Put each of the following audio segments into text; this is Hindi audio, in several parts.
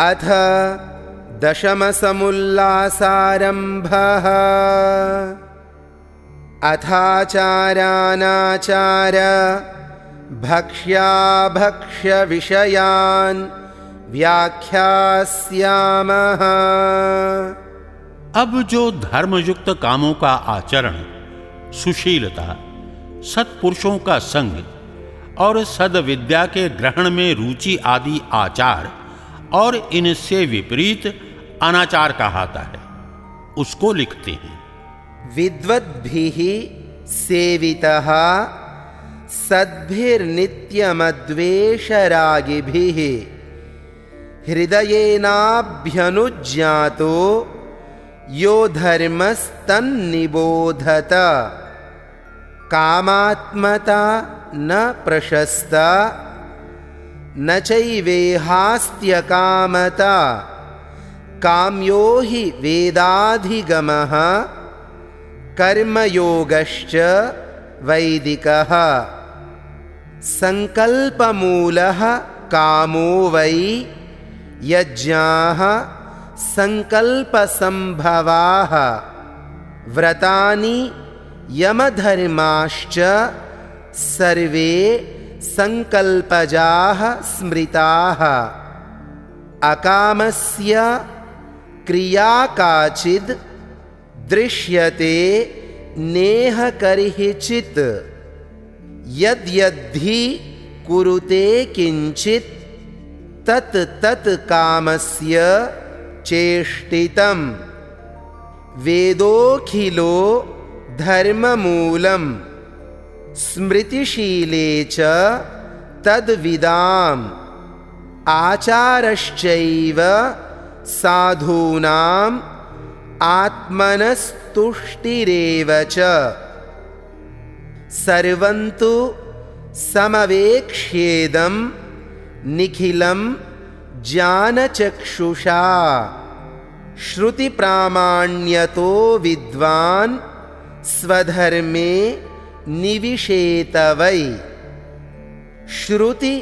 अथ दशमसमुल्लासारम्भः। अथाचारानाचार भक्ष्याभक्ष्यविषयान् व्याख्यास्यामः। अब जो धर्मयुक्त कामों का आचरण, सुशीलता, सत्पुरुषों का संग और सदविद्या के ग्रहण में रुचि आदि आचार और इनसे विपरीत अनाचार कहाता है। उसको लिखते हैं। विद्वद्भिः सेवितः, सद्भिर्नित्यमद्वेषरागिभिः, हृदयेनाभ्यनुज्ञातो, यो धर्मस्तन्निबोधत, कामात्मता न प्रशस्ता। न चैवेहास्त्यकामता। काम्यो हि वेदाधिगमः कर्मयोगश्च वैदिकः। सङ्कल्पमूलः कामो वै यज्ञाः सङ्कल्पसम्भवाः व्रतानि यमधर्माश्च सर्वे सङ्कल्पजाः स्मृताः। अकामस्य क्रिया काचिद् दृश्यते नेहकर्हिचित्। यद्यद्धि कुरुते किञ्चित् तत् तत् कामस्य चेष्टितम्। वेदोऽखिलो धर्ममूलम् स्मृतिशीले च तद्विदाम्। आचारश्चैव साधूनाम् आत्मनस्तुष्टिरेव च। सर्वं तु समवेक्ष्येदं निखिलं ज्ञानचक्षुषा। श्रुतिप्रामाण्यतो विद्वान् स्वधर्मे निविशेत वै श्रुति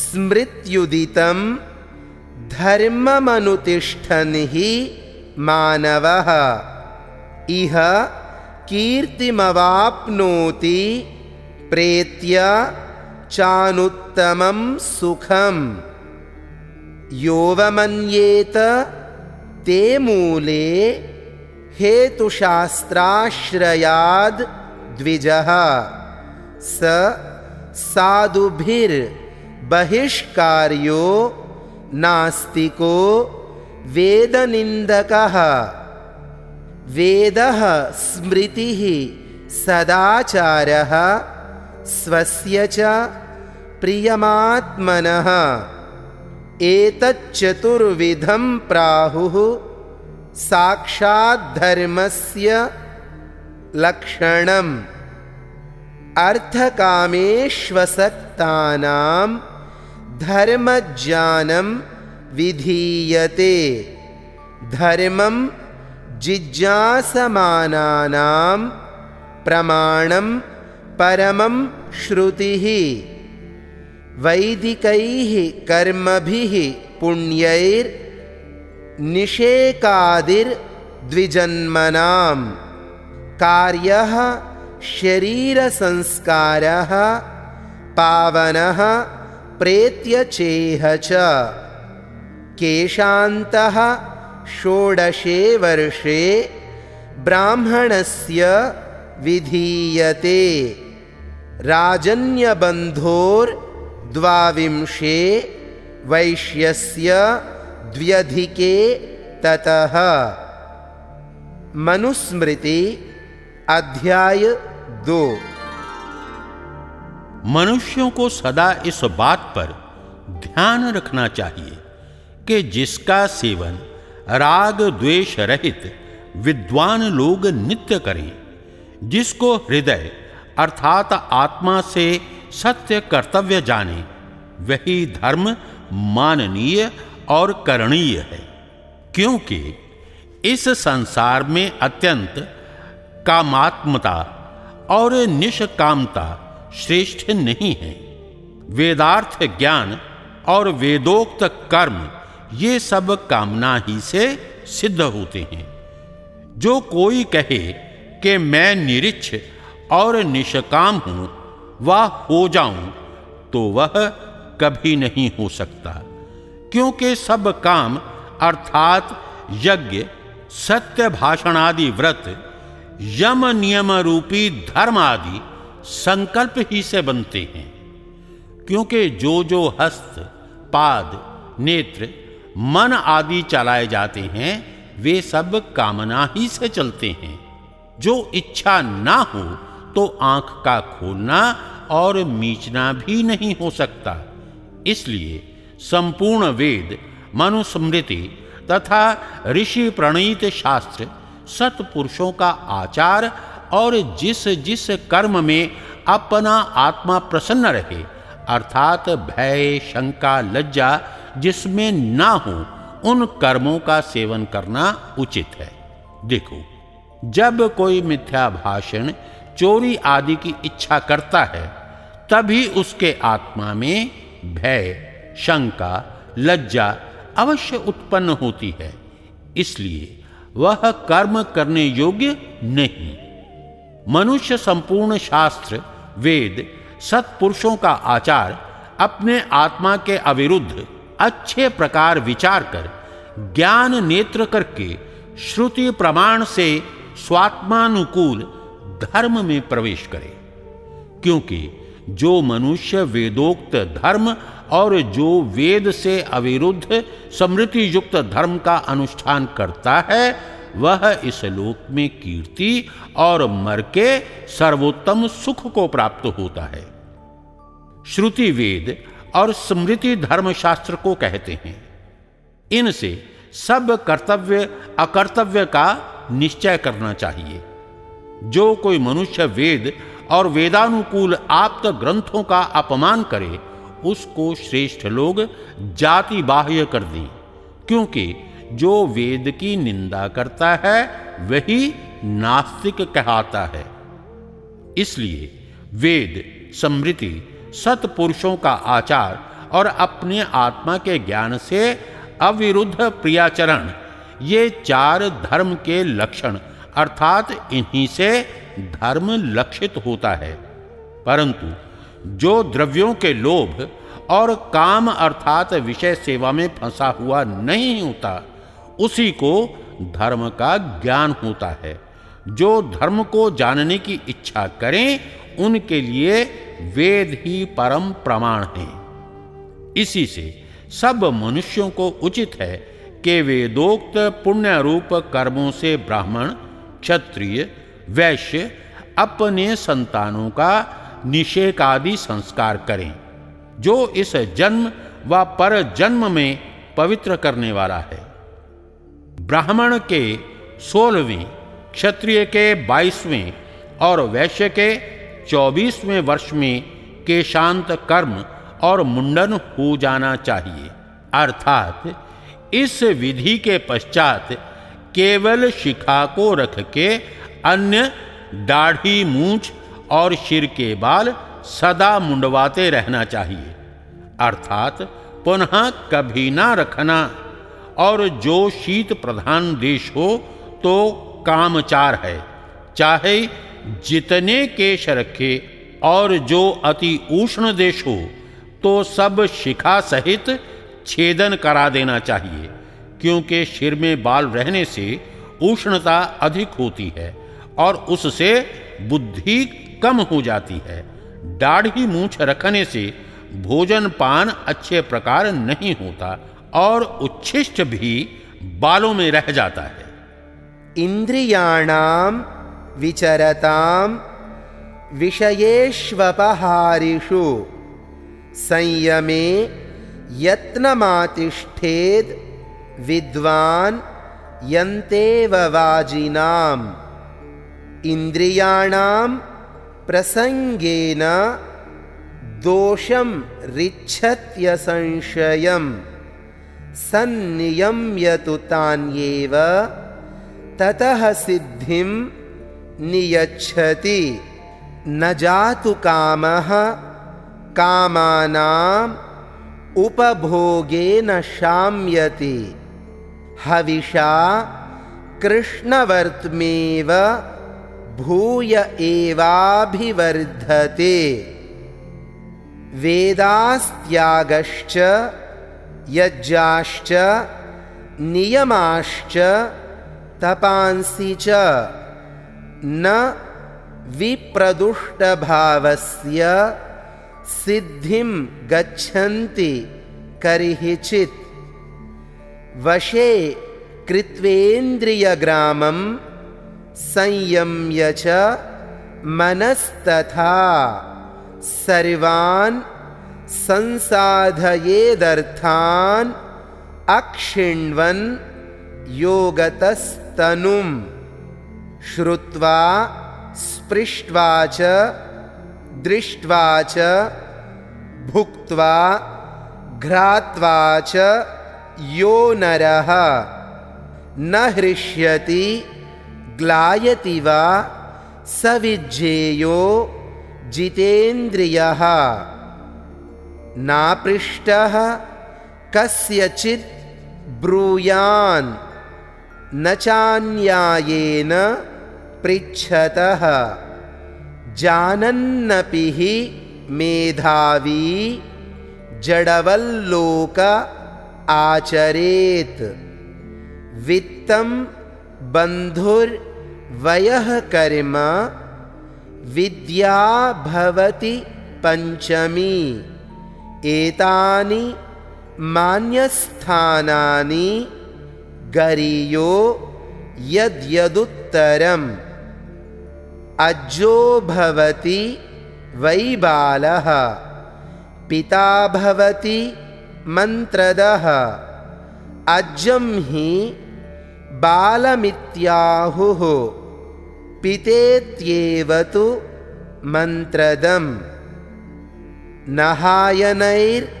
स्मृत्युदितं धर्ममनुतिष्ठन् हि मानवः। इह कीर्तिमवाप्नोति प्रेत्य चानुत्तमं सुखम्। योवमन्येत ते मूले हेतुशास्त्राश्रयाद् द्विजः स साधुभिर्बहिष्कार्यो नास्तिको वेदनिन्दकः। वेदः स्मृतिः सदाचारः स्वस्य च प्रियमात्मनः। एतच्चतुर्विधं प्राहुः साक्षाद्धर्मस्य लक्षणम्। अर्थकामेष्वसक्तानां धर्मज्ञानं विधीयते। धर्मं जिज्ञासमानानां प्रमाणं परमं श्रुतिः। वैदिकैः कर्मभिः पुण्यैर्निषेकादिर्द्विजन्मनां कार्यः शरीरसंस्कारः पावनः प्रेत्यचेह च। केशान्तः षोडशे वर्षे ब्राह्मणस्य विधीयते। राजन्यबन्धोर्द्वाविंशे वैश्यस्य द्व्यधिके ततः। मनुस्मृति अध्याय दो। मनुष्यों को सदा इस बात पर ध्यान रखना चाहिए कि जिसका सेवन राग द्वेष रहित विद्वान लोग नित्य करें, जिसको हृदय अर्थात आत्मा से सत्य कर्तव्य जाने, वही धर्म माननीय और करणीय है, क्योंकि इस संसार में अत्यंत कामात्मता और निष्कामता श्रेष्ठ नहीं है। वेदार्थ ज्ञान और वेदोक्त कर्म ये सब कामना ही से सिद्ध होते हैं। जो कोई कहे कि मैं निरिच्छ और निष्काम हूँ व हो जाऊँ तो वह कभी नहीं हो सकता। क्योंकि सब काम अर्थात यज्ञ, सत्य भाषण आदि व्रत यम नियम रूपी धर्म आदि संकल्प ही से बनते हैं। क्योंकि जो जो हस्त, पाद, नेत्र, मन आदि चलाए जाते हैं, वे सब कामना ही से चलते हैं। जो इच्छा ना हो तो आँख का खोलना और मीचना भी नहीं हो सकता। इसलिए संपूर्ण वेद, मनुस्मृति तथा ऋषि प्रणीत शास्त्र सत्पुरुषों का आचार और जिस जिस कर्म में अपना आत्मा प्रसन्न रहे, अर्थात भय, शंका, लज्जा जिसमें ना हो, उन कर्मों का सेवन करना उचित है। देखो, जब कोई मिथ्या भाषण, चोरी आदि की इच्छा करता है, तभी उसके आत्मा में भय, शंका, लज्जा अवश्य उत्पन्न होती है। इसलिए वह कर्म करने योग्य नहीं। मनुष्य संपूर्ण शास्त्र, वेद, सत्पुरुषों का आचार, अपने आत्मा के अविरुद्ध अच्छे प्रकार विचार कर, ज्ञान नेत्र करके श्रुति प्रमाण से स्वात्मानुकूल धर्म में प्रवेश करे। क्योंकि जो मनुष्य वेदोक्त धर्म और जो वेद से अविरुद्ध समृद्धि युक्त धर्म का अनुष्ठान करता है, वह इस लोक में कीर्ति और मर के सर्वोत्तम सुख को प्राप्त होता है। श्रुति वेद और स्मृति धर्मशास्त्र को कहते हैं। इनसे सब कर्तव्य, अकर्तव्य का निश्चय करना चाहिए। जो कोई मनुष्य वेद और वेदानुकूल आप्त ग्रंथों का अपमान करे, उसको श्रेष्ठ लोग जाति बाह्य कर दें। क्योंकि जो वेद की निंदा करता है, वही नास्तिक कहता है। इसलिए वेद, समृति, सत्पुरुषों का आचार और अपने आत्मा के ज्ञान से अविरुद्ध प्रियाचरण, ये चार धर्म के लक्षण, अर्थात इन्हीं से धर्म लक्षित होता है। परंतु जो द्रव्यों के लोभ और काम अर्थात विषय सेवा में फंसा हुआ नहीं होता, उसी को धर्म का ज्ञान होता है। जो धर्म को जानने की इच्छा करें, उनके लिए वेद ही परम प्रमाण है। इसी से सब मनुष्यों को उचित है कि वेदोक्त पुण्य रूप कर्मों से ब्राह्मण, क्षत्रिय वैश्य अपने संतानों का निषेक आदि संस्कार करें, जो इस जन्म व पर जन्म में पवित्र करने वाला है। ब्राह्मण के सोलहवें, क्षत्रिय के बाईसवें और वैश्य के चौबीसवें वर्ष में केशांत कर्म और मुंडन हो जाना चाहिए। अर्थात इस विधि के पश्चात केवल शिखा को रख के अन्य दाढ़ी मूछ और सिर के बाल सदा मुंडवाते रहना चाहिए। अर्थात पुनः कभी ना रखना। और जो शीत प्रधान देश हो तो कामचार है। चाहे जितने केश रखे और जो अति उष्ण देश हो तो सब शिखा सहित छेदन करा देना चाहिए, क्योंकि सिर में बाल रहने से उष्णता अधिक होती है। और उससे बुद्धि कम हो जाती है। दाढ़ी मूछ रखने से भोजन पान अच्छे प्रकार नहीं होता और उच्छिष्ट भी बालों में रह जाता है। इंद्रियाणाम विचरताम विषयेष्वपहारिषु संयमे यत्नमातिष्ठेद विद्वान यन्तेव वाजिनाम। इंद्रियाणाम प्रसंगेन दोषम रिच्छत्य संशयम् सन्नियम्यतु तान्येव ततः सिद्धिं नियच्छति। न जातु कामः कामानां उपभोगेन शाम्यति। हविषा कृष्णवर्त्मेव भूय एवाभिवर्धते। वेदास्त्यागश्च यज्ञाश्च नियमाश्च तपांसि च। न विप्रदुष्टभावस्य सिद्धिं गच्छन्ति करिहिचित्। वशे कृत्वेन्द्रियग्रामं संयम्य च मनस्तथा। सर्वान् संसाधयेदर्थान् अक्षिण्वन् योगतस्तनुं श्रुत्वा स्पृष्ट्वा च दृष्ट्वा च भुक्त्वा घ्रात्वा च यो नरः। न हृष्यति ग्लायति वा स विज्ञेयो जितेन्द्रियः। नापृष्टः कस्यचित् ब्रूयान् न चान्यायेन पृच्छतः। जानन्नपि हि मेधावी जडवल्लोक आचरेत्। वित्तं बन्धुर्वयः कर्म विद्या भवति पञ्चमी। एतानि मान्यस्थानानि गरीयो यद्यदुत्तरम्। अज्जो भवति वै बालः पिता भवति मन्त्रदः। अज्जं हि बालमित्याहुः। पितेत्येव तु मन्त्रदम् नहायनैर्न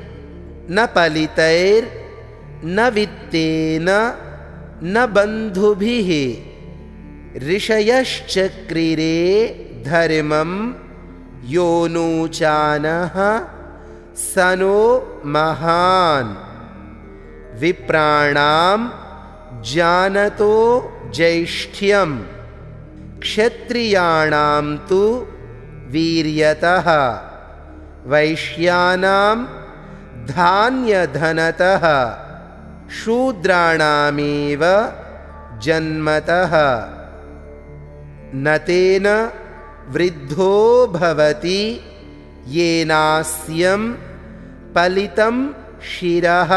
पलितैर्न वित्तेन न बन्धुभिः। ऋषयश्चक्रिरे धर्मं योनूचानः स नो महान्। विप्राणां जानतो ज्यैष्ठ्यं क्षत्रियाणां तु वीर्यतः। वैश्यानां धान्यधनतः। शूद्राणामेव जन्मतः। न तेन वृद्धो भवति येनास्यं पलितं शिरः।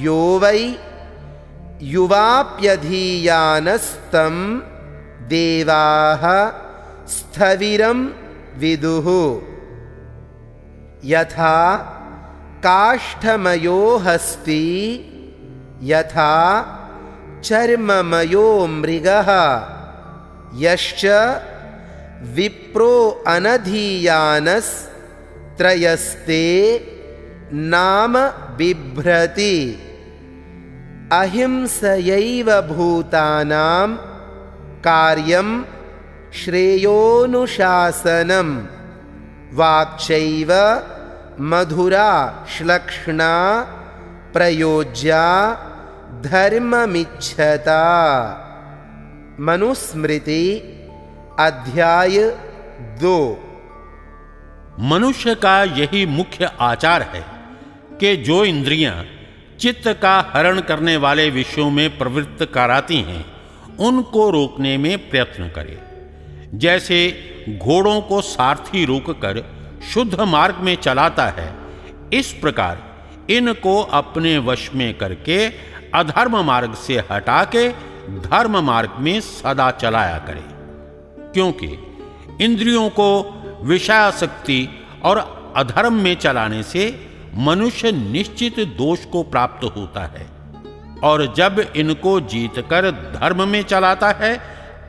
यो वै युवाप्यधीयानस्तं देवाः स्थविरं विदुः। यथा काष्ठमयो हस्ति यथा चर्ममयो मृगः यश्च विप्रो अनधीयानस्त्रयस्ते नाम बिभ्रति अहिंसयैव भूतानां कार्यं श्रेयोनुशासनं वाक्चैव मधुरा श्लक्ष्णा प्रयोज्या धर्ममिच्छता। मनुस्मृति अध्याय दो। मनुष्य का यही मुख्य आचार है कि जो इंद्रियाँ चित्त का हरण करने वाले विषयों में प्रवृत्त कराती हैं, उनको रोकने में प्रयत्न करें। जैसे घोड़ों को सारथी रोककर शुद्ध मार्ग में चलाता है, इस प्रकार इनको अपने वश में करके अधर्म मार्ग से हटा के धर्म मार्ग में सदा चलाया करे। क्योंकि इंद्रियों को विषयाशक्ति और अधर्म में चलाने से मनुष्य निश्चित दोष को प्राप्त होता है। और जब इनको जीतकर धर्म में चलाता है,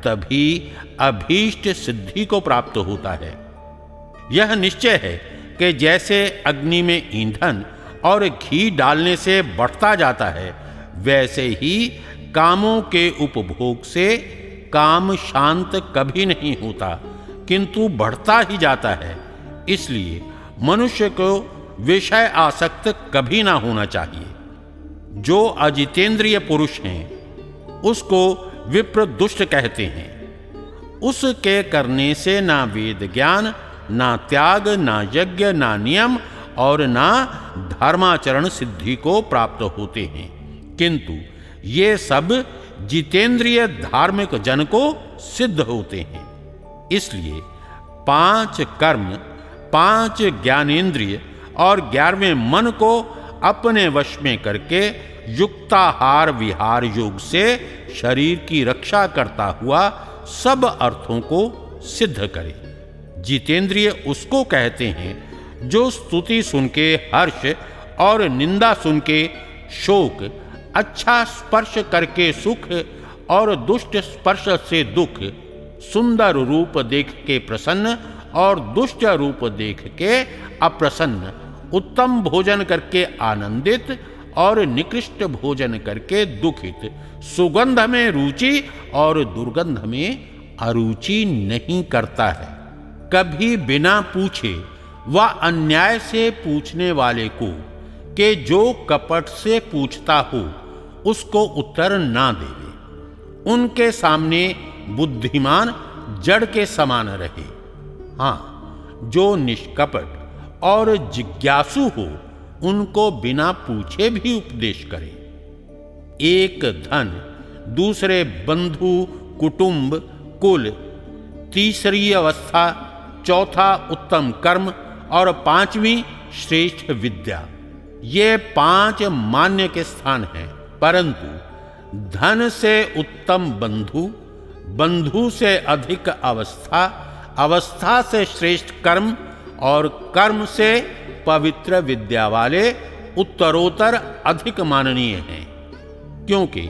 तभी अभीष्ट सिद्धि को प्राप्त होता है। यह निश्चय है कि जैसे अग्नि में ईंधन और घी डालने से बढ़ता जाता है, वैसे ही कामों के उपभोग से काम शांत कभी नहीं होता, किंतु बढ़ता ही जाता है। इसलिए मनुष्य को विषय आसक्त कभी ना होना चाहिए। जो अजितेंद्रिय पुरुष हैं, उसको विप्र दुष्ट कहते हैं। उसके करने से ना वेद ज्ञान, ना त्याग, ना यज्ञ, ना नियम और ना धर्माचरण सिद्धि को प्राप्त होते हैं। किंतु ये सब जितेंद्रिय धार्मिक जन को सिद्ध होते हैं। इसलिए पाँच कर्म, पाँच ज्ञानेन्द्रिय और ग्यारहवें मन को अपने वश में करके युक्ताहार विहार योग से शरीर की रक्षा करता हुआ सब अर्थों को सिद्ध करे। जितेंद्रिय उसको कहते हैं, जो स्तुति सुन के हर्ष और निंदा सुन के शोक अच्छा स्पर्श करके सुख और दुष्ट स्पर्श से दुख, सुंदर रूप देख के प्रसन्न और दुष्ट रूप देख के अप्रसन्न। उत्तम भोजन करके आनंदित और निकृष्ट भोजन करके दुखित। सुगंध में रुचि और दुर्गंध में अरुचि नहीं करता है। कभी बिना पूछे व अन्याय से पूछने वाले को के जो कपट से पूछता हो, उसको उत्तर ना देवे। उनके सामने बुद्धिमान जड़ के समान रहे। हाँ जो निष्कपट और जिज्ञासु हो, उनको बिना पूछे भी उपदेश करे। एक धन, दूसरे बंधु, कुटुंब, कुल, तीसरी अवस्था, चौथा उत्तम कर्म, और पांचवी श्रेष्ठ विद्या। ये पाँच मान्य के स्थान हैं। परंतु, धन से उत्तम बंधु बंधु से अधिक अवस्था अवस्था से श्रेष्ठ कर्म और कर्म से पवित्र विद्या वाले उत्तरोत्तर अधिक माननीय हैं। क्योंकि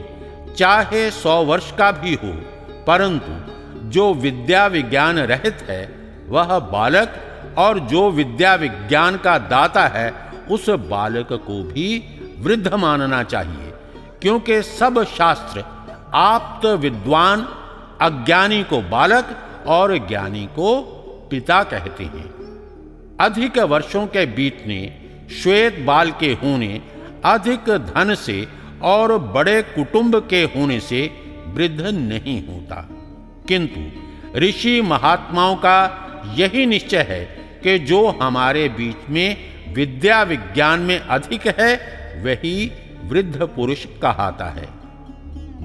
चाहे सौ वर्ष का भी हो, परंतु जो विद्या विज्ञान रहित है, वह बालक और जो विद्या विज्ञान का दाता है, उस बालक को भी वृद्ध मानना चाहिए। क्योंकि सब शास्त्र आप्त विद्वान, अज्ञानी को बालक और ज्ञानी को पिता कहते हैं। अधिक वर्षों के बीतने, श्वेत बाल के होने, अधिक धन से और बड़े कुटुंब के होने से वृद्ध नहीं होता। किंतु ऋषि महात्माओं का यही निश्चय है कि जो हमारे बीच में विद्या विज्ञान में अधिक है, वही वृद्ध पुरुष कहाता है।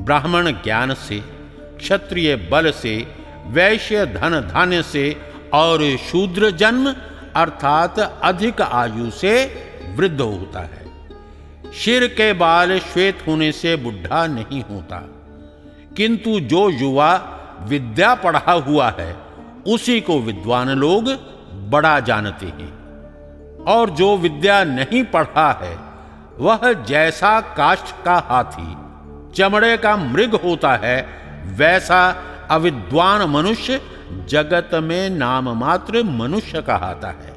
ब्राह्मण ज्ञान से, क्षत्रिय बल से, वैश्य धन धान्य से और शूद्र जन्म अर्थात अधिक आयु से वृद्ध होता है। शिर के बाल श्वेत होने से बुढ़ा नहीं होता। किंतु जो युवा विद्या पढ़ा हुआ है, उसी को विद्वान लोग बड़ा जानते हैं। और जो विद्या नहीं पढ़ा है, वह जैसा काष्ठ का हाथी, चमड़े का मृग होता है, वैसा अविद्वान मनुष्य जगत में नाम मात्र मनुष्य कहाता है।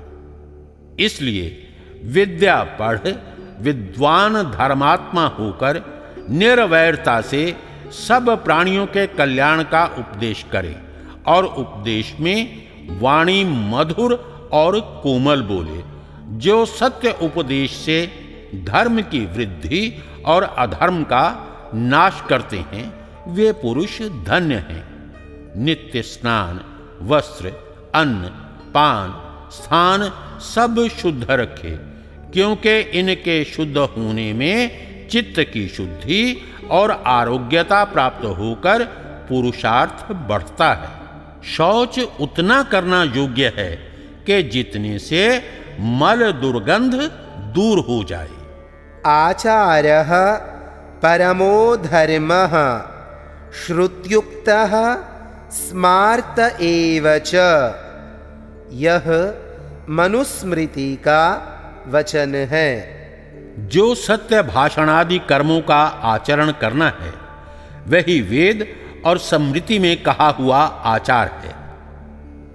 इसलिए विद्या पढ़ विद्वान धर्मात्मा होकर निर्वैरता से सब प्राणियों के कल्याण का उपदेश करे और उपदेश में वाणी मधुर और कोमल बोले, जो सत्य उपदेश से धर्म की वृद्धि और अधर्म का नाश करते हैं, वे पुरुष धन्य हैं। नित्य स्नान, वस्त्र, अन्न, पान, स्थान सब शुद्ध रखे, क्योंकि इनके शुद्ध होने में चित्त की शुद्धि और आरोग्यता प्राप्त होकर पुरुषार्थ बढ़ता है। शौच उतना करना योग्य है कि जितने से मल दुर्गंध दूर हो जाए। आचार्य परमो धर्म, श्रुत्युक्त स्मार्त एव च। यह मनुस्मृति का वचन है। जो सत्य भाषणादि कर्मों का आचरण करना है वही वेद और स्मृति में कहा हुआ आचार है।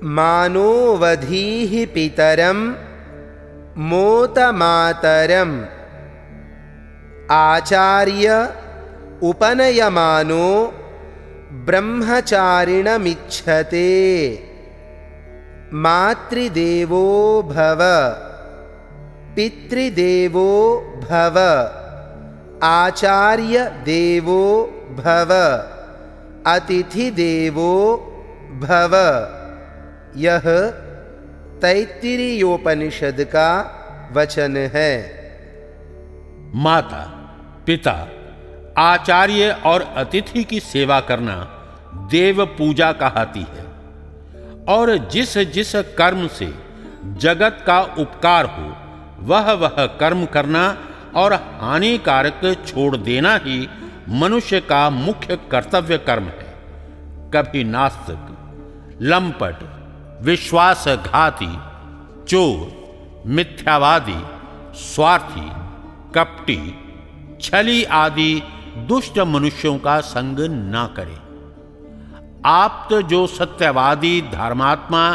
मानोवधी पितरम मोतमातरम। आचार्य उपनयमानो ब्रह्मचारिणमिच्छते। मातृदेवो भव। पितृदेवो भव। आचार्य देवो भव। अतिथि देवो भव। यह तैत्तिरीयोपनिषद का वचन है। माता, पिता आचार्य और अतिथि की सेवा करना देव पूजा कहती है। और जिस जिस कर्म से जगत का उपकार हो, वह वह कर्म करना और हानिकारक छोड़ देना ही मनुष्य का मुख्य कर्तव्य कर्म है। कभी नास्तिक, लंपट, विश्वासघाती, चोर, मिथ्यावादी, स्वार्थी, कपटी, छली आदि दुष्ट मनुष्यों का संग ना करें। आप तो जो सत्यवादी धर्मात्मा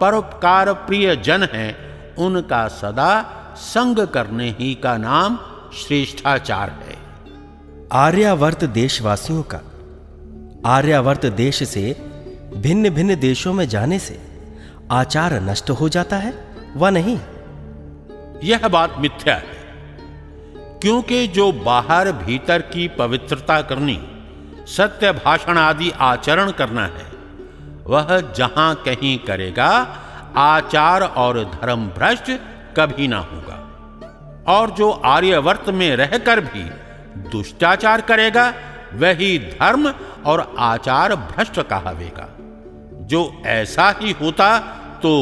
परोपकार प्रिय जन हैं उनका सदा संग करने ही का नाम श्रेष्ठाचार है। आर्यावर्त देशवासियों का आर्यावर्त देश से भिन्न भिन्न देशों में जाने से आचार नष्ट हो जाता है व नहीं? यह बात मिथ्या है। क्योंकि जो बाहर भीतर की पवित्रता करनी, सत्य भाषण आदि आचरण करना है, वह जहाँ कहीं करेगा, आचार और धर्म भ्रष्ट कभी ना होगा। और जो आर्यवर्त में रहकर भी दुष्टाचार करेगा, वही धर्म और आचार भ्रष्ट कहावेगा। जो ऐसा ही होता तो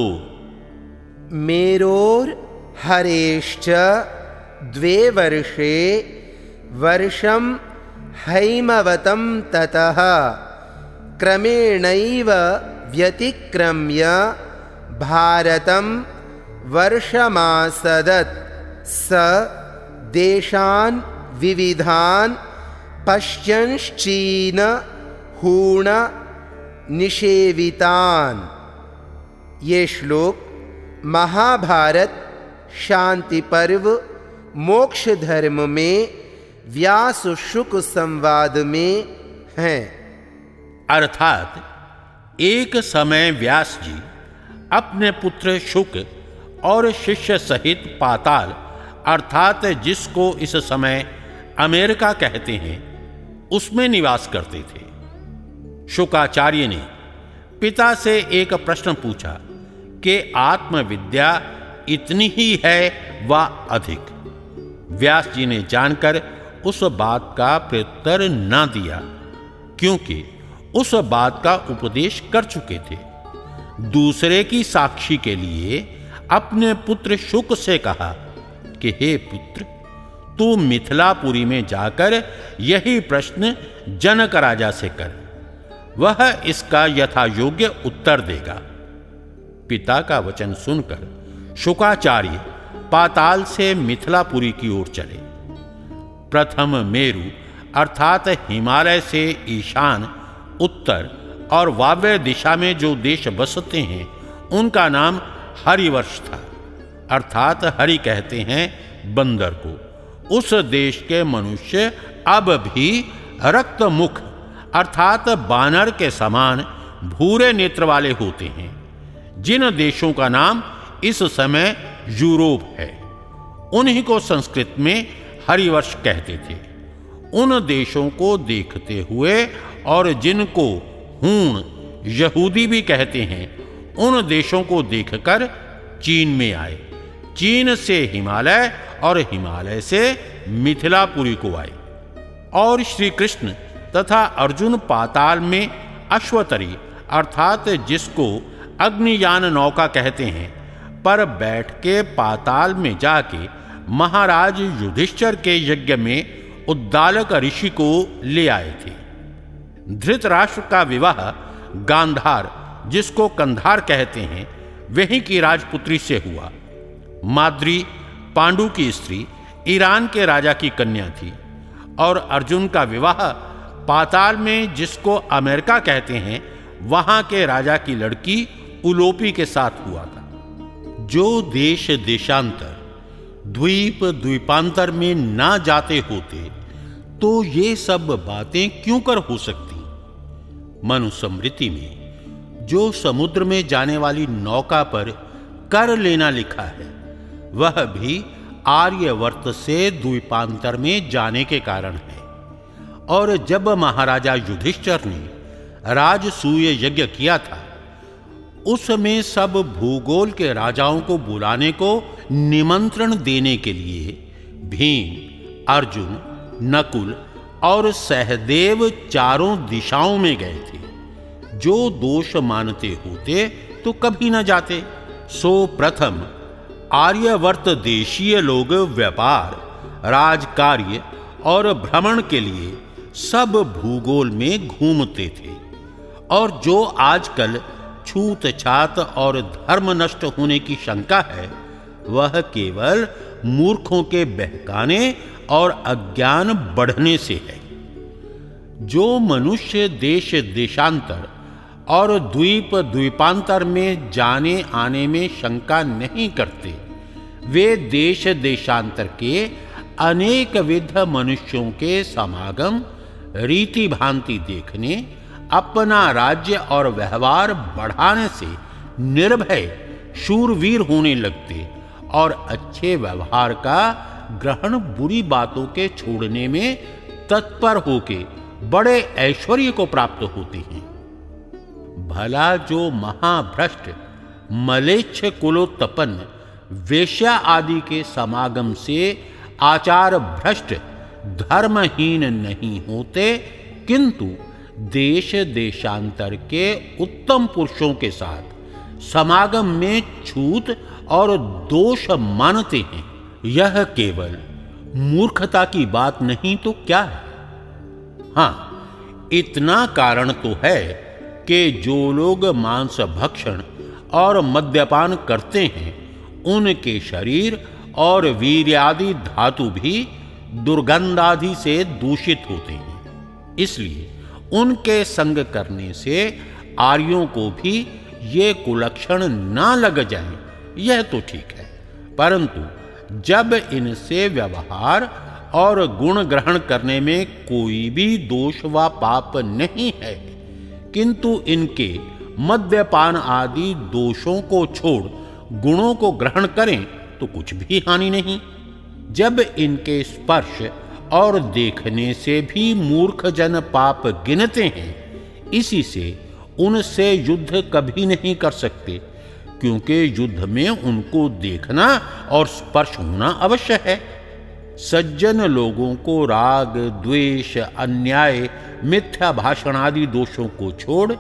मेरोर हरेश्च द्वे वर्षे वर्षम हैमवतं ततः। क्रमेणैव व्यतिक्रम्य भारतं वर्षमासदत्। स देशान् विविधान् पश्यंश्चीन हूण निषेवितान्। ये श्लोक महाभारत शांति पर्व मोक्ष धर्म में, व्यास शुक संवाद में हैं। अर्थात, एक समय व्यास जी अपने पुत्र शुक और शिष्य सहित पाताल, अर्थात जिसको इस समय अमेरिका कहते हैं, उसमें निवास करते थे। शुकाचार्य ने पिता से एक प्रश्न पूछा कि आत्मविद्या इतनी ही है व अधिक? व्यास जी ने जानकर उस बात का प्रत्युत्तर न दिया, क्योंकि उस बात का उपदेश कर चुके थे। दूसरे की साक्षी के लिए अपने पुत्र शुक से कहा कि, हे पुत्र, तू मिथिलापुरी में जाकर यही प्रश्न जनक राजा से कर। वह इसका यथा योग्य उत्तर देगा। पिता का वचन सुनकर शुकाचार्य पाताल से मिथिलापुरी की ओर चले। प्रथम मेरु, अर्थात हिमालय से ईशान, उत्तर और वाव्य दिशा में जो देश बसते हैं, उनका नाम हरिवर्ष था। अर्थात हरि कहते हैं बंदर को। उस देश के मनुष्य अब भी रक्त मुख अर्थात बानर के समान भूरे नेत्र वाले होते हैं। जिन देशों का नाम इस समय यूरोप है। उन्हीं को संस्कृत में हरिवर्ष कहते थे। उन देशों को देखते हुए और जिनको हूण यहूदी भी कहते हैं, उन देशों को देखकर चीन में आए। चीन से हिमालय और हिमालय से मिथिलापुरी को आए। और श्री कृष्ण तथा अर्जुन पाताल में अश्वतरी, अर्थात जिसको अग्नियान नौका कहते हैं पर बैठ के पाताल में जाके महाराज युधिष्ठर के यज्ञ में उद्दालक ऋषि को ले आए थे। धृतराष्ट्र का विवाह गांधार, जिसको कंधार कहते हैं, वहीं की राजपुत्री से हुआ। माद्री, पांडु की स्त्री, ईरान के राजा की कन्या थी। और अर्जुन का विवाह पाताल में, जिसको अमेरिका कहते हैं, वहाँ के राजा की लड़की उलोपी के साथ हुआ था। जो देश देशांतर, द्वीप द्वीपांतर में ना जाते होते तो ये सब बातें क्यों कर हो सकती? मनुस्मृति में, जो समुद्र में जाने वाली नौका पर कर लेना लिखा है, वह भी आर्यवर्त से द्वीपांतर में जाने के कारण है। और जब महाराजा युधिष्ठर ने राजसूय यज्ञ किया था उसमें सब भूगोल के राजाओं को बुलाने को निमंत्रण देने के लिए भीम, अर्जुन, नकुल और सहदेव चारों दिशाओं में गए थे। जो दोष मानते होते तो कभी न जाते। सो प्रथम आर्यवर्त देशीय लोग व्यापार, राजकार्य और भ्रमण के लिए सब भूगोल में घूमते थे। और जो आजकल छूत छात और धर्म नष्ट होने की शंका है, वह केवल मूर्खों के बहकाने और अज्ञान बढ़ने से है। जो मनुष्य देश देशांतर और द्वीप द्वीपांतर में जाने आने में शंका नहीं करते, वे देश देशांतर के अनेक विध मनुष्यों के समागम रीति भांति देखने अपना राज्य और व्यवहार बढ़ाने से निर्भय शूरवीर होने लगते और अच्छे व्यवहार का ग्रहण बुरी बातों के छोड़ने में तत्पर होके बड़े ऐश्वर्य को प्राप्त होते हैं। भला जो महाभ्रष्ट, मलेच्छ कुलोत्पन्न, वेश्या आदि के समागम से आचार भ्रष्ट धर्महीन नहीं होते, किंतु देश देशांतर के उत्तम पुरुषों के साथ समागम में छूत और दोष मानते हैं। यह केवल मूर्खता की बात नहीं तो क्या है? हाँ, इतना कारण तो है कि जो लोग मांस भक्षण और मद्यपान करते हैं, उनके शरीर और वीर्यादि धातु भी दुर्गंधादि से दूषित होते हैं। इसलिए उनके संग करने से आर्यों को भी ये कुलक्षण ना लग जाए। यह तो ठीक है। परंतु जब इनसे व्यवहार और गुण ग्रहण करने में कोई भी दोष व पाप नहीं है, किंतु इनके मद्यपान आदि दोषों को छोड़ गुणों को ग्रहण करें तो कुछ भी हानि नहीं। जब इनके स्पर्श और देखने से भी मूर्ख जन पाप गिनते हैं। इसी से उनसे युद्ध कभी नहीं कर सकते, क्योंकि युद्ध में उनको देखना और स्पर्श होना अवश्य है। सज्जन लोगों को राग, द्वेष, अन्याय, मिथ्या भाषण आदि दोषों को छोड़,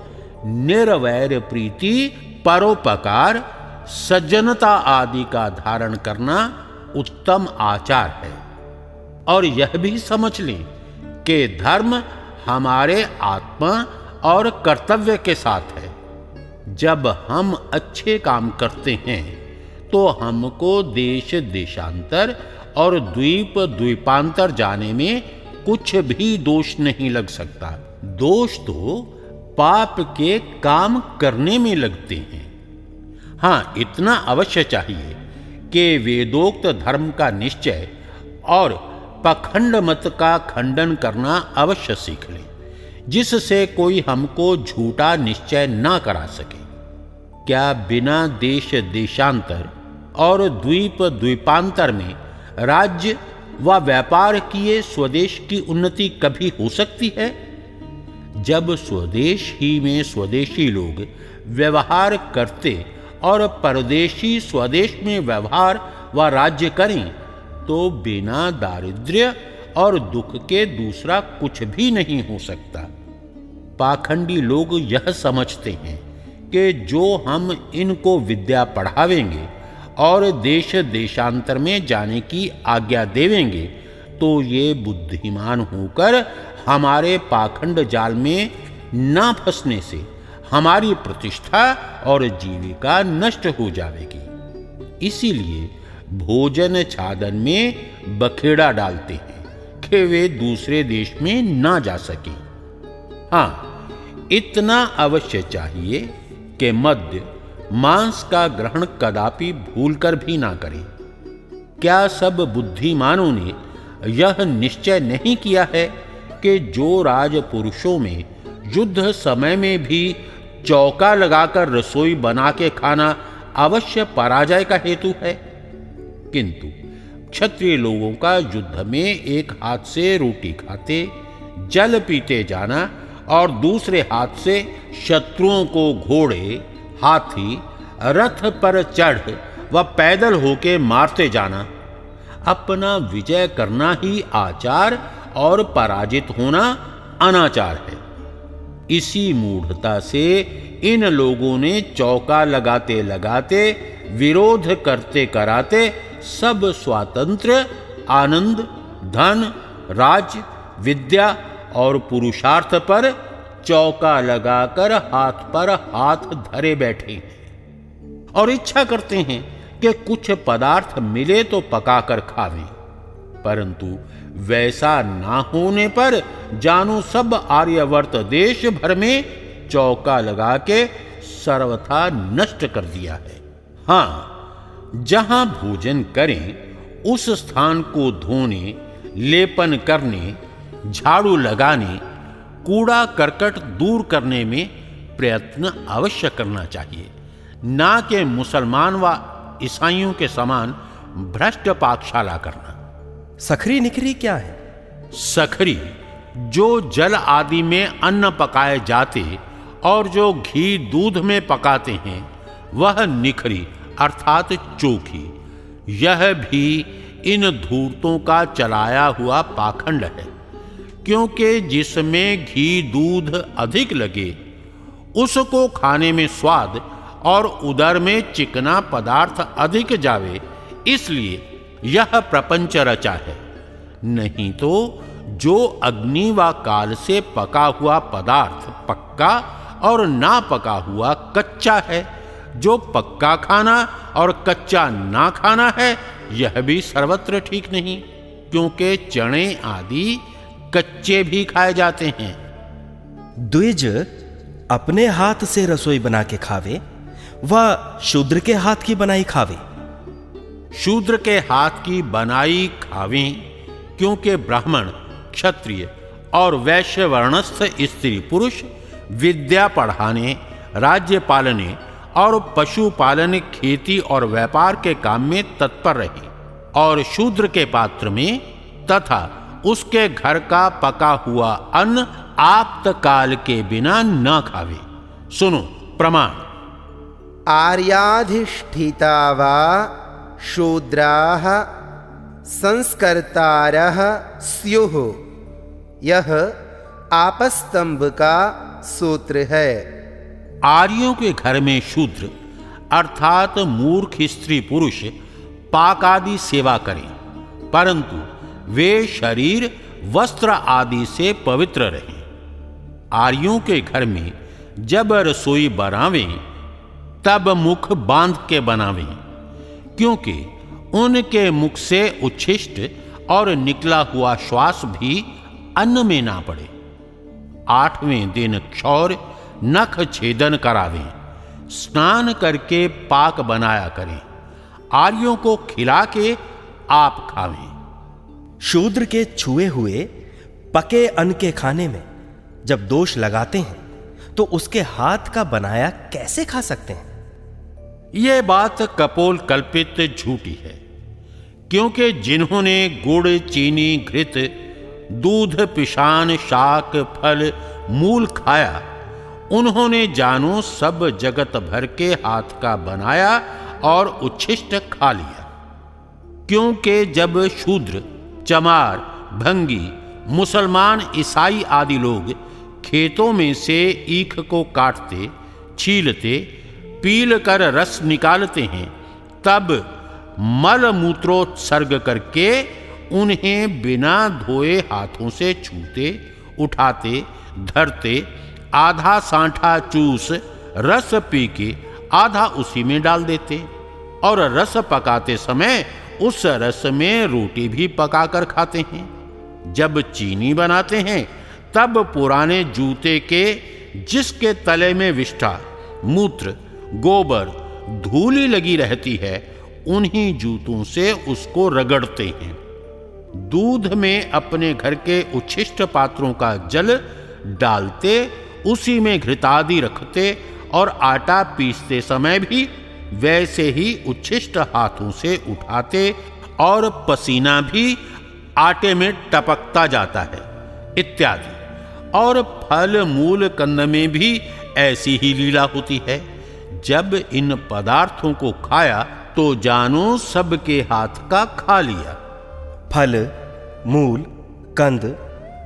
निर्वैर प्रीति, परोपकार, सज्जनता आदि का धारण करना उत्तम आचार है। और यह भी समझ लें कि धर्म हमारे आत्मा और कर्तव्य के साथ है। जब हम अच्छे काम करते हैं तो हमको देश देशांतर और द्वीप द्वीपांतर जाने में कुछ भी दोष नहीं लग सकता। दोष तो पाप के काम करने में लगते हैं। हाँ, इतना अवश्य चाहिए कि वेदोक्त धर्म का निश्चय और पखंड मत का खंडन करना अवश्य सीख ले, जिससे कोई हमको झूठा निश्चय ना करा सके। क्या बिना देश देशांतर और द्वीप द्वीपांतर में राज्य व व्यापार किए स्वदेश की उन्नति कभी हो सकती है? जब स्वदेश ही में स्वदेशी लोग व्यवहार करते और परदेशी स्वदेश में व्यवहार व राज्य करें तो बिना दारिद्र्य और दुख के दूसरा कुछ भी नहीं हो सकता। पाखंडी लोग यह समझते हैं कि जो हम इनको विद्या पढ़ावेंगे और देश देशांतर में जाने की आज्ञा देवेंगे तो ये बुद्धिमान होकर हमारे पाखंड जाल में ना फंसने से हमारी प्रतिष्ठा और जीविका नष्ट हो जाएगी। इसीलिए भोजन छादन में बखेड़ा डालते हैं, कि वे दूसरे देश में ना जा सके। हाँ, इतना अवश्य चाहिए कि मध्य मांस का ग्रहण कदापि भूलकर भी ना करें। क्या सब बुद्धिमानों ने यह निश्चय नहीं किया है कि जो राजपुरुषों में युद्ध समय में भी चौका लगाकर रसोई बना के खाना अवश्य पराजय का हेतु है? किंतु क्षत्रिय लोगों का युद्ध में एक हाथ से रोटी खाते, जल पीते जाना और दूसरे हाथ से शत्रुओं को घोड़े, हाथी, रथ पर चढ़ व पैदल होके मारते जाना। अपना विजय करना ही आचार और पराजित होना अनाचार है। इसी मूढ़ता से इन लोगों ने चौका लगाते लगाते विरोध करते कराते सब स्वातंत्र, आनंद, धन, राज, विद्या और पुरुषार्थ पर चौका लगाकर हाथ पर हाथ धरे बैठे हैं और इच्छा करते हैं कि कुछ पदार्थ मिले तो पकाकर खावें। परंतु वैसा ना होने पर जानो सब आर्यवर्त देश भर में चौका लगा के सर्वथा नष्ट कर दिया है। हाँ जहाँ भोजन करें उस स्थान को धोने लेपन करने झाड़ू लगाने कूड़ा करकट दूर करने में प्रयत्न अवश्य करना चाहिए। ना के मुसलमान व ईसाइयों के समान भ्रष्ट पाकशाला करना। सखरी निखरी क्या है? सखरी जो जल आदि में अन्न पकाए जाते और जो घी दूध में पकाते हैं वह निखरी अर्थात चोखी। यह भी इन धूर्तों का चलाया हुआ पाखंड है, क्योंकि जिसमें घी दूध अधिक लगे, उसको खाने में स्वाद और उदर में चिकना पदार्थ अधिक जावे, इसलिए यह प्रपंच रचा है। नहीं तो जो अग्नि व काल से पका हुआ पदार्थ पक्का और ना पका हुआ कच्चा है जो पक्का खाना और कच्चा ना खाना है यह भी सर्वत्र ठीक नहीं क्योंकि चने आदि कच्चे भी खाए जाते हैं। द्विज अपने हाथ से रसोई बना के खावे व शूद्र के हाथ की बनाई खावे। शूद्र के हाथ की बनाई खावे क्योंकि ब्राह्मण क्षत्रिय और वैश्य वर्णस्थ स्त्री पुरुष विद्या पढ़ाने राज्य पालने और पशुपालन, खेती और व्यापार के काम में तत्पर रहे और शूद्र के पात्र में तथा उसके घर का पका हुआ अन्न आप्त काल के बिना न खावे। सुनो, प्रमाण। आर्याधिष्ठिता वा शूद्राः संस्कर्तारः यह आपस्तंभ का सूत्र है। आर्यों के घर में शूद्र, अर्थात मूर्ख स्त्री पुरुष, पाक आदि सेवा करें। परंतु वे शरीर, वस्त्र आदि से पवित्र रहें। आर्यों के घर में जब रसोई बनावें, तब मुख बाँध के बनावें, क्योंकि उनके मुख से उच्छिष्ट और निकला हुआ श्वास भी अन्न में ना पड़े। आठवें दिन क्षौर नख छेदन करावें। स्नान करके पाक बनाया करें। आर्यों को खिला के आप खावें। शूद्र के छुए हुए पके अन्न के खाने में जब दोष लगाते हैं तो उसके हाथ का बनाया कैसे खा सकते हैं? यह बात कपोल कल्पित झूठी है क्योंकि जिन्होंने गुड़ चीनी घृत दूध पिशान शाक फल मूल खाया उन्होंने जानो सब जगत भर के हाथ का बनाया और उच्छिष्ट खा लिया। क्योंकि जब शूद्र, चमार, भंगी, मुसलमान, ईसाई आदि लोग खेतों में से ईख को काटते, छीलते, पील कर रस निकालते हैं, तब मल मूत्रोत्सर्ग करके उन्हें बिना धोए हाथों से छूते, उठाते, धरते आधा सांठा चूस रस पी के आधा उसी में डाल देते और रस पकाते समय उस रस में रोटी भी पकाकर खाते हैं। जब चीनी बनाते हैं, तब पुराने जूते के, जिसके तले में विष्ठा, मूत्र, गोबर, धूली लगी रहती है, उन्हीं जूतों से उसको रगड़ते हैं। दूध में अपने घर के उच्छिष्ट पात्रों का जल डालते उसी में घृतादि रखते और आटा पीसते समय भी वैसे ही उच्छिष्ट हाथों से उठाते और पसीना भी आटे में टपकता जाता है, इत्यादि। और फल मूल कंद में भी ऐसी ही लीला होती है। जब इन पदार्थों को खाया तो जानो सबके हाथ का खा लिया। फल, मूल, कंद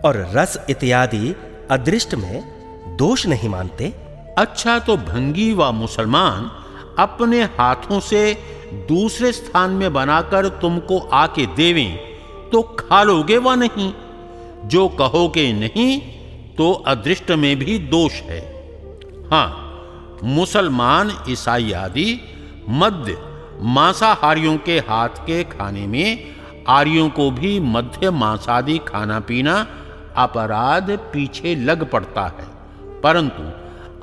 और रस इत्यादि अदृष्ट में दोष नहीं मानते? अच्छा तो भंगी व मुसलमान अपने हाथों से दूसरे स्थान में बनाकर तुमको आके देवे तो खा लोगे व नहीं? जो कहोगे नहीं तो अदृष्ट में भी दोष है। हाँ, मुसलमान, ईसाई आदि मध्य मांसाहारियों के हाथ के खाने में आर्यों को भी मध्य मांसादि खाना पीना अपराध पीछे लग पड़ता है। परंतु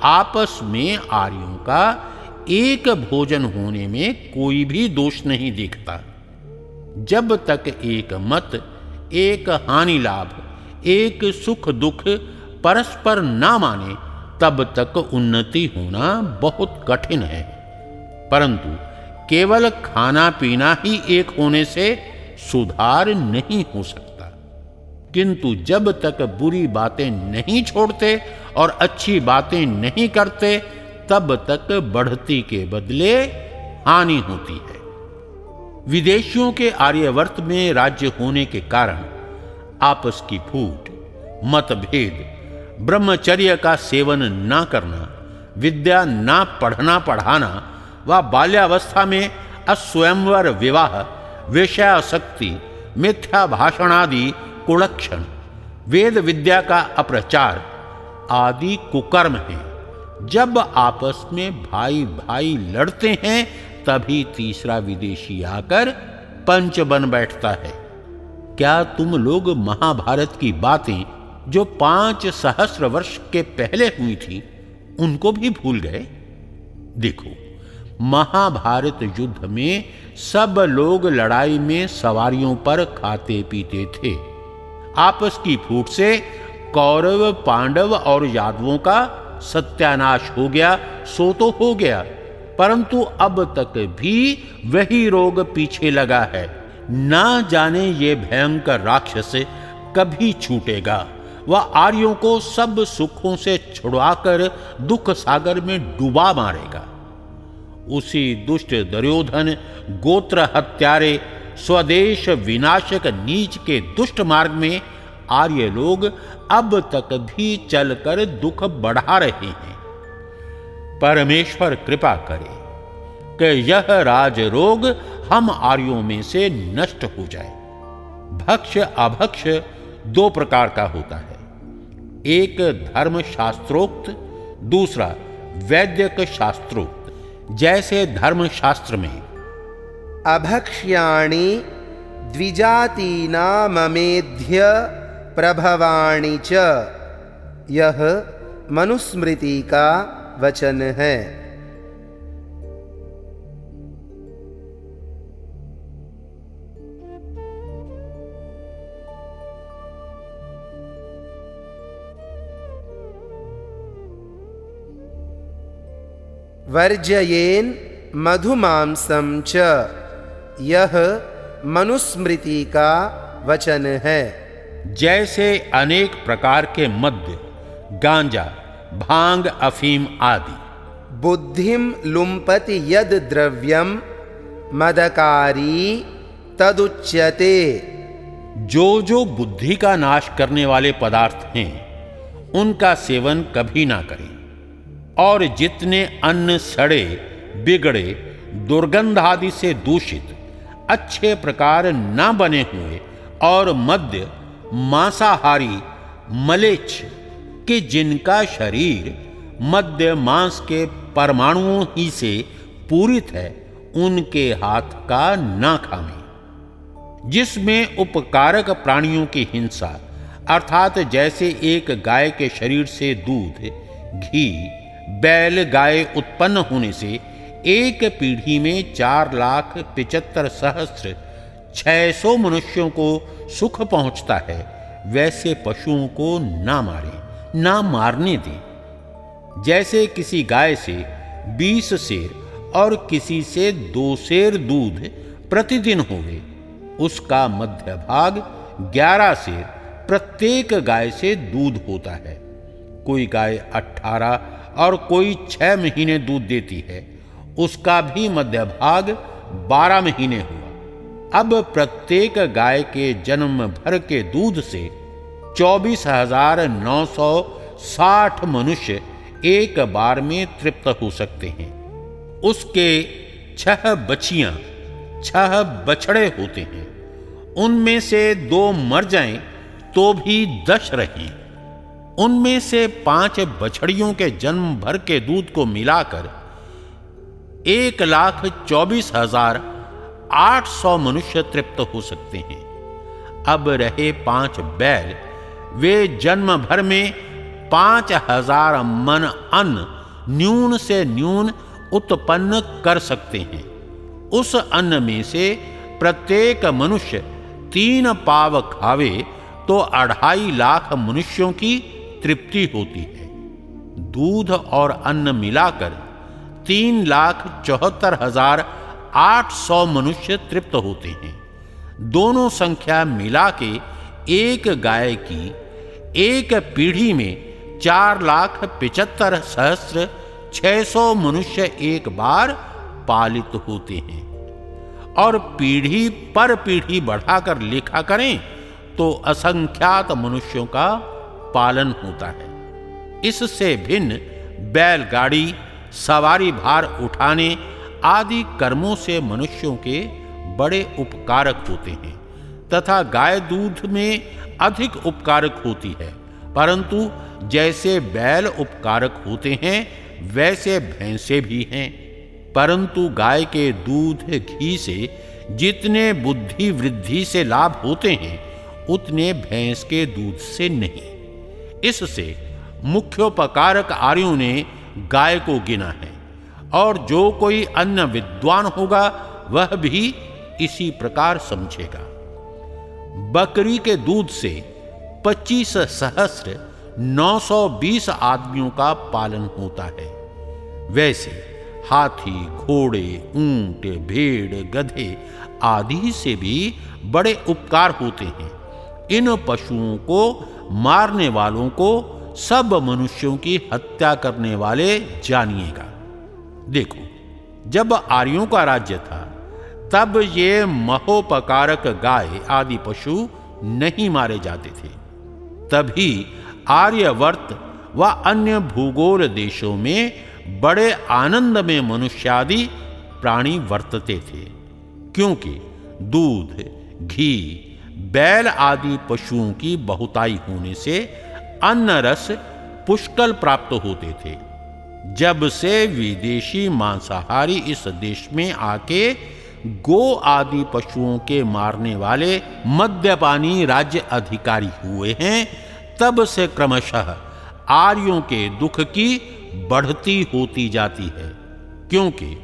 आपस में आर्यों का एक भोजन होने में कोई भी दोष नहीं दिखता। जब तक एक मत, एक हानि लाभ, एक सुख दुख परस्पर ना माने, तब तक उन्नति होना बहुत कठिन है। परंतु केवल खाना पीना ही एक होने से सुधार नहीं हो सकता। किंतु जब तक बुरी बातें नहीं छोड़ते और अच्छी बातें नहीं करते, तब तक बढ़ती के बदले हानि होती है। विदेशियों के आर्यवर्त में राज्य होने के कारण आपस की फूट, मतभेद, ब्रह्मचर्य का सेवन ना करना, विद्या ना पढ़ना पढ़ाना व बाल्यावस्था में अस्वयंवर विवाह विषयाशक्ति मिथ्या भाषण आदि कुलक्षण, वेद विद्या का अप्रचार आदि कुकर्म है। जब आपस में भाई भाई लड़ते हैं, तभी तीसरा विदेशी आकर पंच बन बैठता है। क्या तुम लोग महाभारत की बातें, जो पाँच सहस्र वर्ष के पहले हुई थी, उनको भी भूल गए? देखो, महाभारत युद्ध में सब लोग लड़ाई में सवारियों पर खाते पीते थे। आपस की फूट से कौरव, पांडव और यादवों का सत्यानाश हो गया, सो तो हो गया। परंतु अब तक भी वही रोग पीछे लगा है। ना जाने ये भयंकर राक्षस कभी छूटेगा। वह आर्यों को सब सुखों से छुड़वाकर दुख सागर में डुबा मारेगा। उसी दुष्ट दुर्योधन गोत्र हत्यारे स्वदेश विनाशक नीच के दुष्ट मार्ग में आर्य लोग अब तक भी चलकर दुख बढ़ा रहे हैं। परमेश्वर कृपा करे कि यह राज रोग हम आर्यों में से नष्ट हो जाए। भक्ष अभक्ष दो प्रकार का होता है। एक धर्म शास्त्रोक्त दूसरा वैद्यक शास्त्रोक्त। जैसे धर्म शास्त्र में अभक्ष्याणि द्विजातीनाममेध्य प्रभवाणी च। यह मनुस्मृति का वचन है। वर्जयेन मधुमांसम च। यह मनुस्मृति का वचन है। जैसे अनेक प्रकार के मद्य गांजा भाँग अफीम आदि। बुद्धिम लुम्पति यद द्रव्यम मदकारी तदुच्यते। जो जो बुद्धि का नाश करने वाले पदार्थ हैं उनका सेवन कभी ना करें। और जितने अन्न सड़े बिगड़े दुर्गंध आदि से दूषित अच्छे प्रकार न बने हुए और मध्य मांसाहारी, मलेच्छ, कि जिनका शरीर मध्य मांस के परमाणुओं ही से पूरित है, उनके हाथ का ना खावे जिसमें उपकारक प्राणियों की हिंसा, अर्थात जैसे एक गाय के शरीर से दूध, घी, बैल गाय उत्पन्न होने से एक पीढ़ी में चार लाख पिचहत्तर सहस्त्र छह सौ मनुष्यों को सुख पहुँचता है, वैसे पशुओं को ना मारे, ना मारने दे। जैसे किसी गाय से बीस शेर और किसी से दो शेर दूध प्रतिदिन होवे, उसका मध्य भाग ग्यारह से प्रत्येक गाय से दूध होता है। कोई गाय अठारह और कोई छह महीने दूध देती है। उसका भी मध्य भाग बारह महीने हुआ। अब प्रत्येक गाय के जन्म भर के दूध से चौबीस हज़ार नौ सौ साठ मनुष्य एक बार में तृप्त हो सकते हैं। उसके छह बचियाँ छह बछड़े होते हैं। उनमें से दो मर जाएँ तो भी दस रहें। उनमें से पाँच बछड़ियों के जन्म भर के दूध को मिलाकर एक लाख चौबीस हज़ार आठ सौ मनुष्य तृप्त हो सकते हैं। अब रहे पाँच बैल, वे जन्म भर में पाँच हज़ार मन अन्न न्यून से न्यून उत्पन्न कर सकते हैं। उस अन्न में से प्रत्येक मनुष्य तीन पाव खावे तो अढ़ाई लाख मनुष्यों की तृप्ति होती है। दूध और अन्न मिलाकर तीन लाख चौहत्तर हज़ार आठ सौ मनुष्य तृप्त होते हैं। दोनों संख्या मिला के एक गाय की एक पीढ़ी में चार लाख पिचहत्तर सहस्त्र छह सौ मनुष्य एक बार पालित होते हैं। और पीढ़ी पर पीढ़ी बढ़ाकर लेखा करें तो असंख्यात मनुष्यों का पालन होता है। इससे भिन्न बैलगाड़ी सवारी भार उठाने आदि कर्मों से मनुष्यों के बड़े उपकारक होते हैं, तथा गाय दूध में अधिक उपकारक होती है, परंतु जैसे बैल उपकारक होते हैं, वैसे भैंसे भी हैं। परंतु गाय के दूध घी से जितने बुद्धि वृद्धि से लाभ होते हैं, उतने भैंस के दूध से नहीं। इससे मुख्योपकारक आर्यों ने गाय को गिना है। और जो कोई अन्य विद्वान होगा, वह भी इसी प्रकार समझेगा। बकरी के दूध से पच्चीस सहस्र 920 आदमियों का पालन होता है। वैसे हाथी, घोड़े, ऊँट, भेड़, गधे आदि से भी बड़े उपकार होते हैं। इन पशुओं को मारने वालों को सब मनुष्यों की हत्या करने वाले जानिएगा। देखो, जब आर्यों का राज्य था, तब ये महोपकारक गाय आदि पशु नहीं मारे जाते थे। तभी आर्यवर्त व अन्य भूगोल देशों में बड़े आनंद में मनुष्यादि प्राणी वर्तते थे, क्योंकि दूध, घी, बैल आदि पशुओं की बहुताई होने से अन्न रस पुष्कल प्राप्त होते थे। जब से विदेशी मांसाहारी इस देश में आके गो आदि पशुओं के मारने वाले मद्यपानी राज्य अधिकारी हुए हैं, तब से क्रमशः आर्यों के दुख की बढ़ती होती जाती है, क्योंकि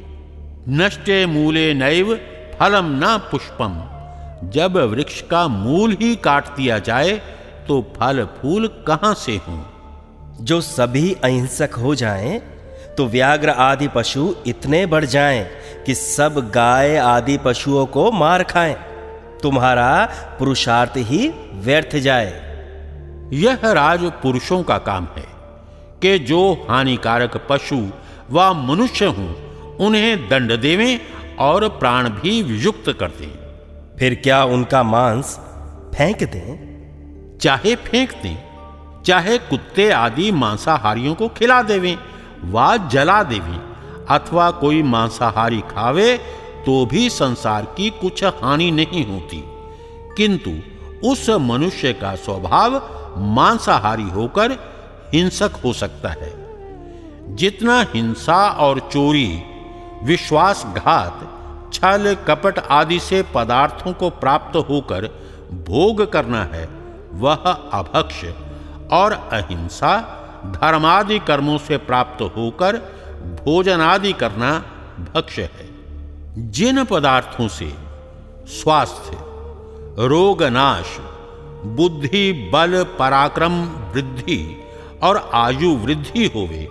नष्टे मूले नैव फलम न पुष्पम। जब वृक्ष का मूल ही काट दिया जाए तो फल फूल कहाँ से हों? जो सभी अहिंसक हो जाएँ, तो व्याघ्र आदि पशु इतने बढ़ जाएँ कि सब गाय आदि पशुओं को मार खाएँ। तुम्हारा पुरुषार्थ ही व्यर्थ जाए। यह राज पुरुषों का काम है कि जो हानिकारक पशु व मनुष्य हों उन्हें दंड देवें और प्राण भी वियुक्त कर दें। फिर क्या उनका मांस फेंक दें? चाहे फेंक दें, चाहे कुत्ते आदि मांसाहारियों को खिला देवें व जला देवें, अथवा कोई मांसाहारी खावे तो भी संसार की कुछ हानि नहीं होती। किंतु उस मनुष्य का स्वभाव मांसाहारी होकर हिंसक हो सकता है। जितना हिंसा और चोरी, विश्वासघात, छल, कपट आदि से पदार्थों को प्राप्त होकर भोग करना है वह अभक्ष और अहिंसा, धर्मादि कर्मों से प्राप्त होकर भोजनादि करना भक्ष है। जिन पदार्थों से स्वास्थ्य, रोग नाश, बुद्धि, बल, पराक्रम वृद्धि और आयु वृद्धि होवे,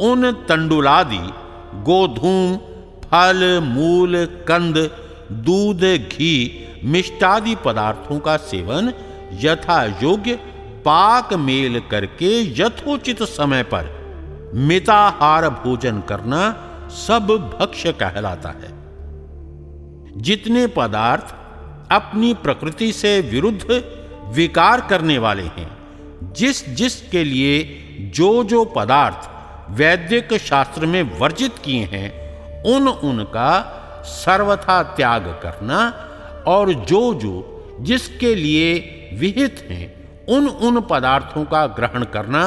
उन तंडुलादि, गोधूम, फल, मूल, कंद, दूध, घी, मिष्टादि पदार्थों का सेवन यथा योग्य पाक मेल करके यथोचित समय पर मिताहार भोजन करना सब भक्ष्य कहलाता है। जितने पदार्थ अपनी प्रकृति से विरुद्ध विकार करने वाले हैं, जिस जिस के लिए जो जो पदार्थ वैदिक शास्त्र में वर्जित किए हैं, उन उनका सर्वथा त्याग करना और जो जो जिसके लिए विहित हैं। उन उन पदार्थों का ग्रहण करना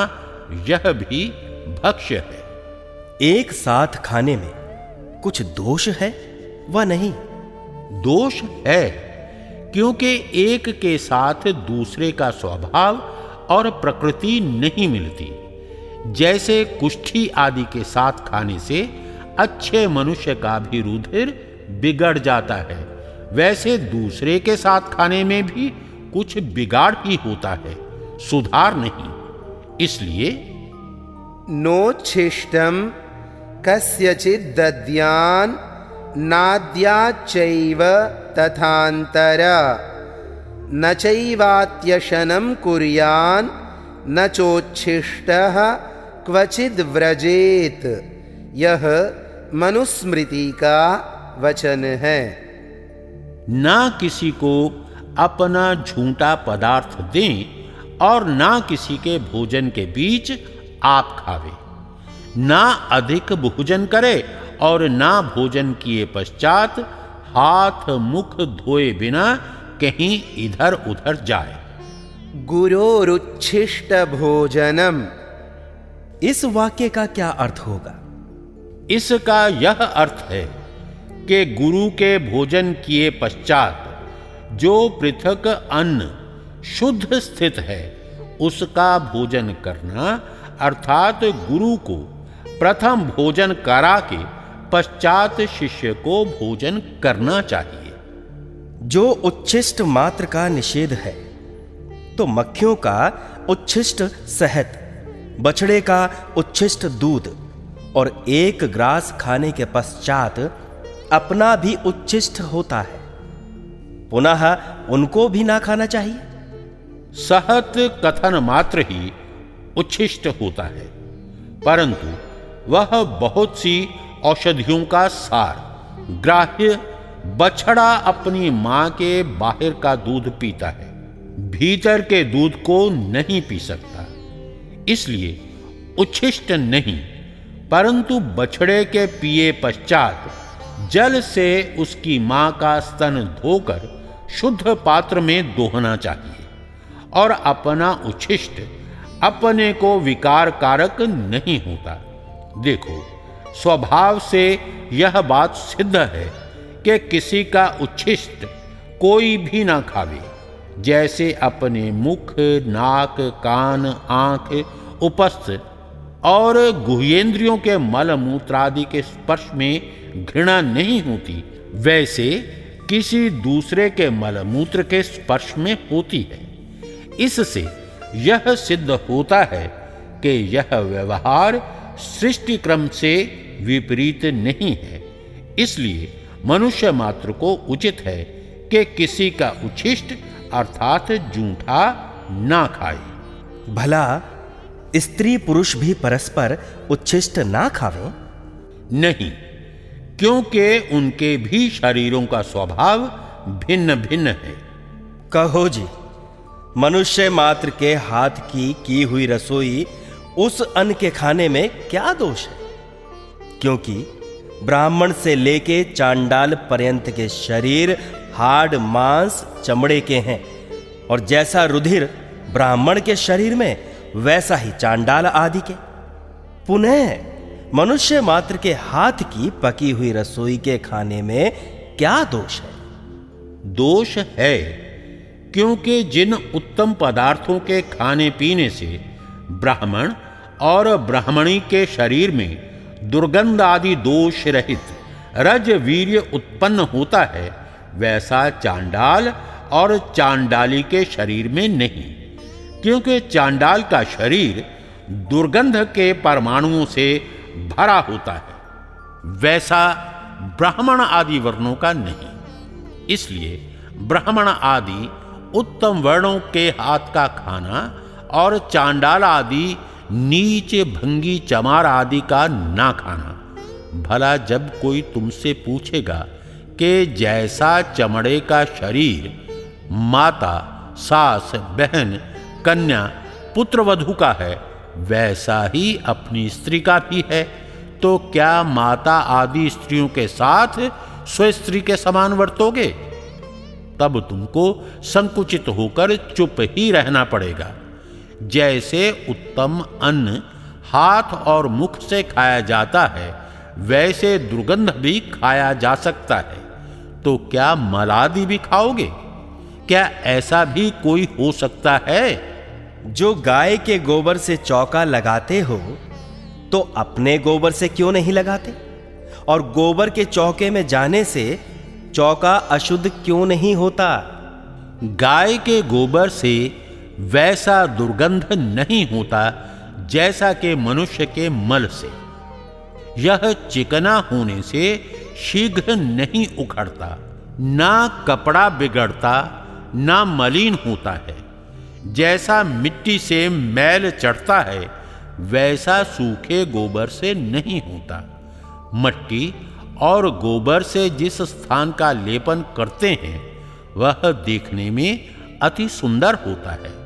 यह भी भक्ष्य है। एक साथ खाने में कुछ दोष है व नहीं? दोष है क्योंकि एक के साथ दूसरे का स्वभाव और प्रकृति नहीं मिलती। जैसे कुष्ठी आदि के साथ खाने से अच्छे मनुष्य का भी रुधिर बिगड़ जाता है वैसे दूसरे के साथ खाने में भी कुछ बिगाड़ ही होता है सुधार नहीं। इसलिए नोच्छिष्टम कस्यचित दद्यान नाद्याच्चैव तथांतर न चैवात्यशनं कुर्यान् न चोच्छिष्टः क्वचिद व्रजेत। यह मनुस्मृति का वचन। है ना किसी को अपना झूठा पदार्थ दें और ना किसी के भोजन के बीच आप खावे। ना अधिक भोजन करे और ना भोजन किए पश्चात हाथ मुख धोए बिना कहीं इधर उधर जाए। गुरोरुच्छिष्ट भोजनम। इस वाक्य का क्या अर्थ होगा? इसका यह अर्थ है कि गुरु के भोजन किए पश्चात जो पृथक अन्न शुद्ध स्थित है, उसका भोजन करना, अर्थात गुरु को प्रथम भोजन करा के पश्चात शिष्य को भोजन करना चाहिए। जो उच्छिष्ट मात्र का निषेध है तो मक्खियों का उच्छिष्ट सहत, बछड़े का उच्छिष्ट दूध, और एक ग्रास खाने के पश्चात अपना भी उच्छिष्ट होता है। पुनः उनको भी ना खाना चाहिए। सहत कथन मात्र ही उच्छिष्ट होता है, परंतु वह बहुत सी औषधियों का सार, ग्राह्य, बछड़ा अपनी माँ के बाहर का दूध पीता है, भीतर के दूध को नहीं पी सकता। इसलिए उच्छिष्ट नहीं, परंतु बछड़े के पिए पश्चात जल से उसकी माँ का स्तन धोकर शुद्ध पात्र में दोहना चाहिए और अपना उच्छिष्ट, अपने को विकार कारक नहीं होता। देखो, स्वभाव से यह बात सिद्ध है कि किसी का उच्छिष्ट कोई भी ना खावे, जैसे अपने मुख, नाक, कान, आँख उपस्थ और गुहेंद्रियों के मल मूत्रादि के स्पर्श में घृणा नहीं होती, वैसे किसी दूसरे के मलमूत्र के स्पर्श में होती है। इससे यह सिद्ध होता है कि यह व्यवहार सृष्टि क्रम से विपरीत नहीं है। इसलिए मनुष्य मात्र को उचित है कि किसी का उच्छिष्ट अर्थात जूठा ना खाए। भला स्त्री पुरुष भी परस्पर उच्छिष्ट ना खावे? नहीं क्योंकि उनके भी शरीरों का स्वभाव भिन्न भिन्न है। कहो जी, मनुष्य मात्र के हाथ की की हुई रसोई उस अन्न के खाने में क्या दोष है? क्योंकि ब्राह्मण से लेके चांडाल पर्यंत के शरीर, हाड़, मांस, चमड़े के हैं। और जैसा रुधिर ब्राह्मण के शरीर में, वैसा ही चांडाल आदि के। पुनः मनुष्य मात्र के हाथ की पकी हुई रसोई के खाने में क्या दोष है? दोष है, क्योंकि जिन उत्तम पदार्थों के खाने पीने से ब्राह्मण और ब्राह्मणी के शरीर में दुर्गंध आदि दोष रहित रज वीर्य उत्पन्न होता है, वैसा चांडाल और चांडाली के शरीर में नहीं, क्योंकि चांडाल का शरीर दुर्गंध के परमाणुओं से भरा होता है। वैसा ब्राह्मण आदि वर्णों का नहीं। इसलिए ब्राह्मण आदि उत्तम वर्णों के हाथ का खाना और चांडाल आदि, नीचे भंगी चमार आदि का ना खाना। भला जब कोई तुमसे पूछेगा कि जैसा चमड़े का शरीर, माता, सास, बहन, कन्या पुत्र वधु का है वैसा ही अपनी स्त्री का भी है। तो क्या माता आदि स्त्रियों के साथ स्व स्त्री के समान वर्तोगे? तब तुमको संकुचित होकर चुप ही रहना पड़ेगा। जैसे उत्तम अन्न हाथ और मुख से खाया जाता है, वैसे दुर्गंध भी खाया जा सकता है। तो क्या मलादि भी खाओगे? क्या ऐसा भी कोई हो सकता है? जो गाय के गोबर से चौका लगाते हो तो अपने गोबर से क्यों नहीं लगाते? और गोबर के चौके में जाने से चौका अशुद्ध क्यों नहीं होता? गाय के गोबर से वैसा दुर्गंध नहीं होता जैसा कि मनुष्य के मल से। यह चिकना होने से शीघ्र नहीं उखड़ता, ना कपड़ा बिगड़ता, ना मलिन होता है। जैसा मिट्टी से मैल चढ़ता है, वैसा सूखे गोबर से नहीं होता। मट्टी और गोबर से जिस स्थान का लेपन करते हैं, वह देखने में अति सुंदर होता है।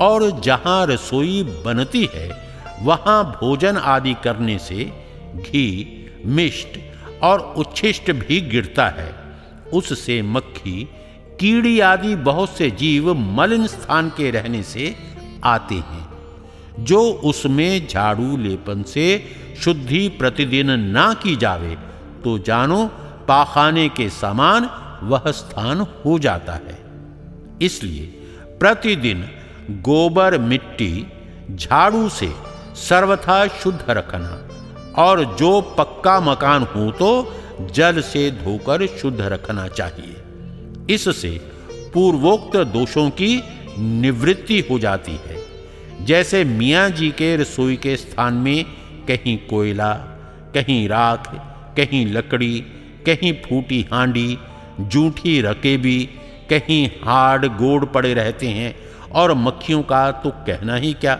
और जहाँ रसोई बनती है, वहाँ भोजन आदि करने से घी, मिष्ट और उच्छिष्ट भी गिरता है। उससे मक्खी कीड़ी आदि बहुत से जीव मलिन स्थान के रहने से आते हैं, जो उसमें झाड़ू लेपन से शुद्धि प्रतिदिन ना की जावे तो जानो पाखाने के समान वह स्थान हो जाता है। इसलिए प्रतिदिन गोबर मिट्टी झाड़ू से सर्वथा शुद्ध रखना, और जो पक्का मकान हो तो जल से धोकर शुद्ध रखना चाहिए। इससे पूर्वोक्त दोषों की निवृत्ति हो जाती है। जैसे मियाँ जी के रसोई के स्थान में कहीं कोयला, कहीं राख, कहीं लकड़ी, कहीं फूटी हांडी, जूठी रकेबी, कहीं हार्ड गोड़ पड़े रहते हैं और मक्खियों का तो कहना ही क्या?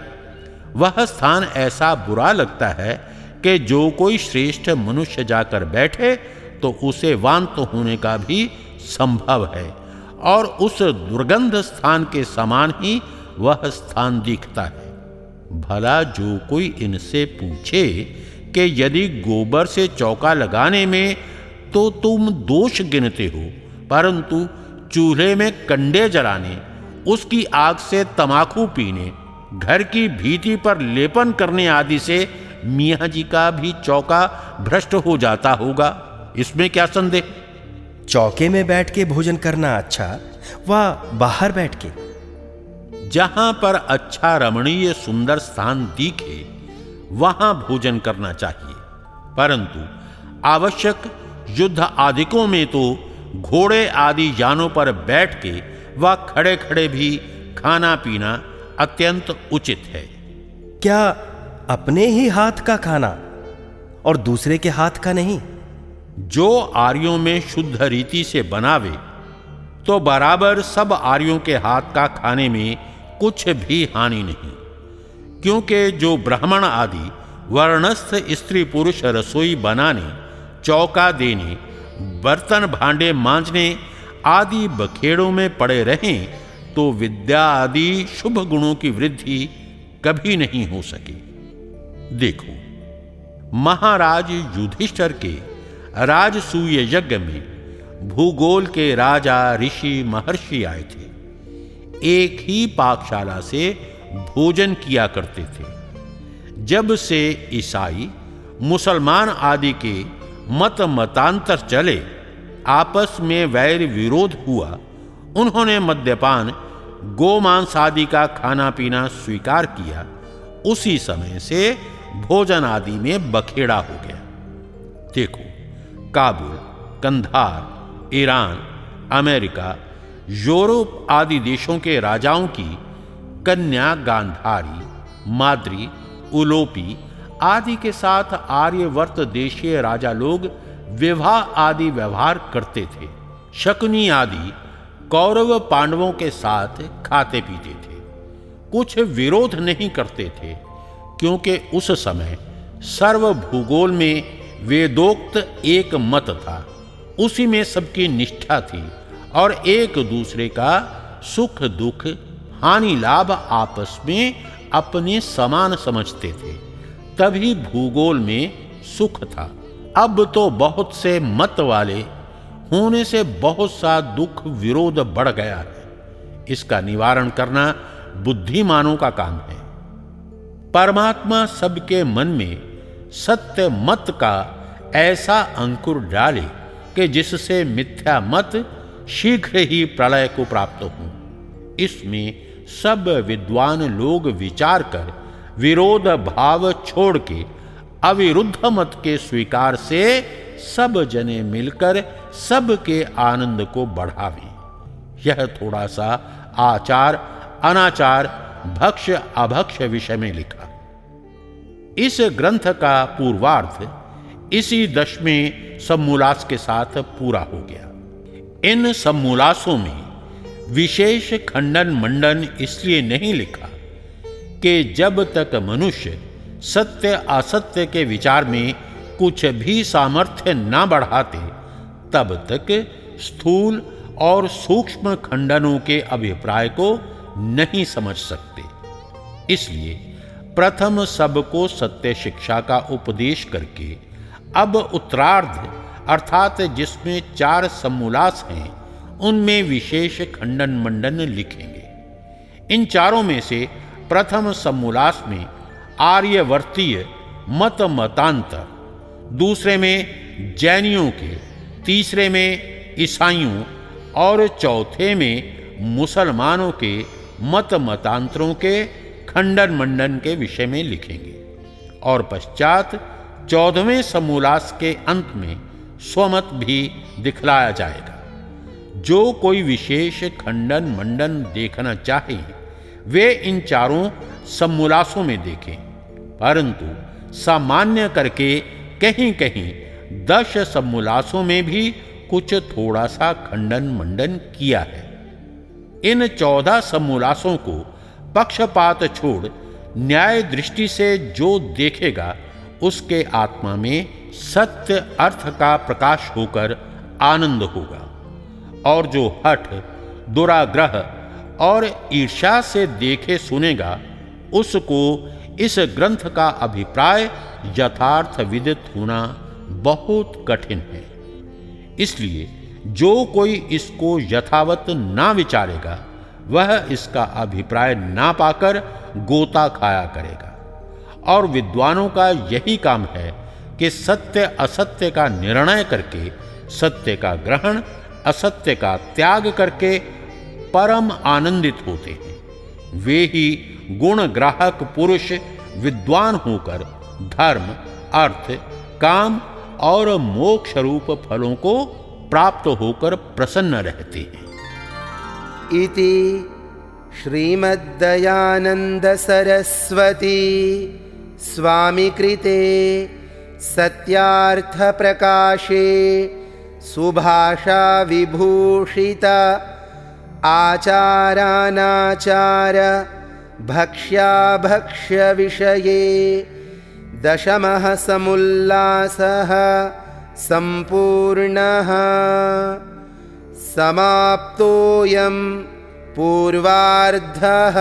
वह स्थान ऐसा बुरा लगता है कि जो कोई श्रेष्ठ मनुष्य जाकर बैठे तो उसे वांत होने का भी संभव है। और उस दुर्गंध स्थान के समान ही वह स्थान दिखता है। भला जो कोई इनसे पूछे कि यदि गोबर से चौका लगाने में तो तुम दोष गिनते हो, परंतु चूल्हे में कंडे जलाने, उसकी आग से तमाकू पीने, घर की भीति पर लेपन करने आदि से मियाँ जी का भी चौका भ्रष्ट हो जाता होगा। इसमें क्या संदेह? चौके में बैठ के भोजन करना अच्छा व बाहर बैठ के। जहाँ पर अच्छा रमणीय सुंदर स्थान दिखे वहाँ भोजन करना चाहिए। परंतु आवश्यक युद्ध आदिकों में तो घोड़े आदि जानों पर बैठ के व खड़े खड़े भी खाना पीना अत्यंत उचित है। क्या अपने ही हाथ का खाना और दूसरे के हाथ का नहीं? जो आर्यों में शुद्ध रीति से बनावे तो बराबर सब आर्यों के हाथ का खाने में कुछ भी हानि नहीं। क्योंकि जो ब्राह्मण आदि वर्णस्थ स्त्री पुरुष रसोई बनाने, चौका देने, बर्तन भांडे मांजने आदि बखेड़ों में पड़े रहें तो विद्या आदि शुभ गुणों की वृद्धि कभी नहीं हो सके। देखो, महाराज युधिष्ठर के राजसूय यज्ञ में भूगोल के राजा ऋषि महर्षि आए थे। एक ही पाकशाला से भोजन किया करते थे। जब से ईसाई, मुसलमान आदि के मत मतांतर चले, आपस में वैर विरोध हुआ, उन्होंने मद्यपान, गोमांस आदि का खाना पीना स्वीकार किया। उसी समय से भोजन आदि में बखेड़ा हो गया। देखो Kabul, Kandahar, Iran, America, Europe आदि देशों के राजाओं की कन्या गांधारी, माद्री, उलोपी आदि के साथ आर्यवर्त देशीय राजा लोग विवाह आदि व्यवहार करते थे। शकुनी आदि कौरव पांडवों के साथ खाते पीते थे। कुछ विरोध नहीं करते थे, क्योंकि उस समय सर्व भूगोल में वेदोक्त एक मत था। उसी में सबकी निष्ठा थी और एक दूसरे का सुख, दुख, हानि, लाभ आपस में अपने समान समझते थे। तभी भूगोल में सुख था। अब तो बहुत से मत वाले होने से बहुत सा दुख, विरोध बढ़ गया है। इसका निवारण करना बुद्धिमानों का काम है। परमात्मा सबके मन में सत्य मत का ऐसा अंकुर डाले कि जिससे मिथ्या मत शीघ्र ही प्रलय को प्राप्त हो। इसमें सब विद्वान लोग विचार कर विरोध भाव छोड़ के अविरुद्ध मत के स्वीकार से सब जने मिलकर सबके आनंद को बढ़ावे। यह थोड़ा सा आचार, अनाचार भक्ष अभक्ष विषय में लिखा। इस ग्रंथ का पूर्वार्ध इसी दशमें सम्मूलास के साथ पूरा हो गया। इन सम्मूलासों में विशेष खंडन मंडन इसलिए नहीं लिखा कि जब तक मनुष्य सत्य असत्य के विचार में कुछ भी सामर्थ्य न बढ़ाते, तब तक स्थूल और सूक्ष्म खंडनों के अभिप्राय को नहीं समझ सकते। इसलिए प्रथम सबको सत्य शिक्षा का उपदेश करके, अब उत्तरार्ध, अर्थात जिसमें चार समूलास हैं, उनमें विशेष खंडन मंडन लिखेंगे। इन चारों में से प्रथम समूलास में आर्यवर्तीय मत मतांतर दूसरे में जैनियों के, तीसरे में ईसाइयों और चौथे में मुसलमानों के मत मतांतरों के खंडन मंडन के विषय में लिखेंगे। और पश्चात चौदहवें समूलास के अंत में स्वमत भी दिखलाया जाएगा। जो कोई विशेष खंडन मंडन देखना चाहे, वे इन चारों समूलासों में देखें। परंतु सामान्य करके कहीं कहीं दश समूलासों में भी कुछ थोड़ा सा खंडन मंडन किया है। इन चौदह समूलासों को पक्षपात छोड़ न्याय दृष्टि से जो देखेगा, उसके आत्मा में सत्य अर्थ का प्रकाश होकर आनंद होगा। और जो हठ, दुराग्रह और ईर्षा से देखे सुनेगा, उसको इस ग्रंथ का अभिप्राय यथार्थ विदित होना बहुत कठिन है। इसलिए जो कोई इसको यथावत ना विचारेगा वह इसका अभिप्राय ना पाकर गोता खाया करेगा। और विद्वानों का यही काम है कि सत्य असत्य का निर्णय करके, सत्य का ग्रहण, असत्य का त्याग करके परम आनंदित होते हैं। वे ही गुण ग्राहक पुरुष विद्वान होकर धर्म, अर्थ, काम और मोक्ष रूप फलों को प्राप्त होकर प्रसन्न रहते हैं। इति श्रीमद्दयानन्दसरस्वती स्वामिकृते सत्यार्थप्रकाशे सुभाषाविभूषित आचारानाचारभक्ष्याभक्ष्यविषये दशमः समुल्लासः सम्पूर्णः समाप्तोऽयं पूर्वार्धः